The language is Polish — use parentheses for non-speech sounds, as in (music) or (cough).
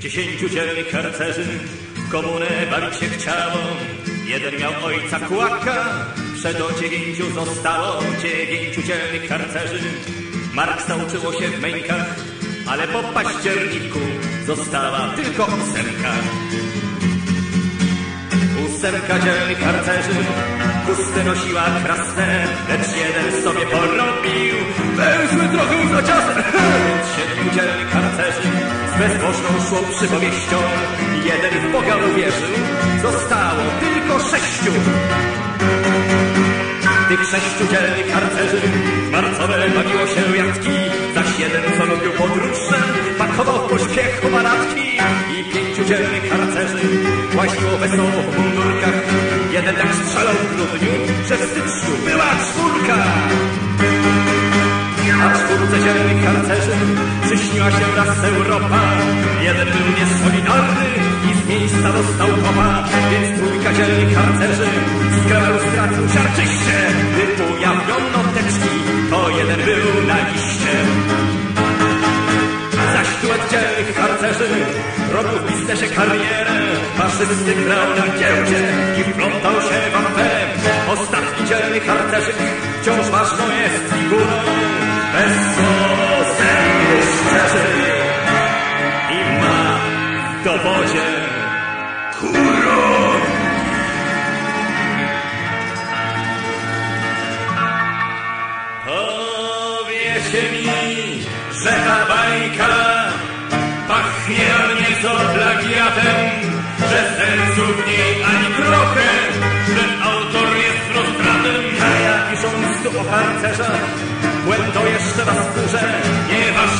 Dziesięciu dzielnych harcerzy w komunę bawić się chciało. Jeden miał ojca kłaka, przeto dziewięciu zostało. Dziewięciu dzielnych harcerzy. Marksa uczyło się w mękach, ale po październiku została tylko ósemka. Ósemka dzielnych harcerzy chusty nosiła krasne, lecz jeden sobie porobił. Wężły trochę za ciasem, (laughs) siedmiu dzielnych harcerzy bezbożną szło przypowieścią. Jeden w Boga uwierzył, zostało tylko sześciu. Tych sześciu dzielnych harcerzy marcowe bawiło się jatki, zaś jeden co lubił podróże, pakował w pośpiechu manatki i pięciu dzielnych harcerzy łaziło wesoło w mundurkach. Jeden jak strzelał w grudniu, że w styczniu była czwórka. A czwórce dzielnych harcerzy przyśniła się raz Europa. Jeden był niesolidarny i z miejsca dostał kopa, więc trójka dzielnych harcerzy z kraju stracił siarczyście. Gdy ujawniono teczki, to jeden był na liście. Zaś duet dzielnych harcerzy robił w biznesie karierę. Faszysty grał na giełdzie i wplątał się w aferę. Ostatni dzielny harcerzyk wciąż ważną jest figurą. Bez zęby w dowodzie kurą. Powiecie mi, że ta bajka pachnie nieco plagiatem, że sensu w niej ani trochę, że autor jest rozbratem. A ja pisząc tu o harcerzach, błędo jeszcze na skórze, nieważne gdzieś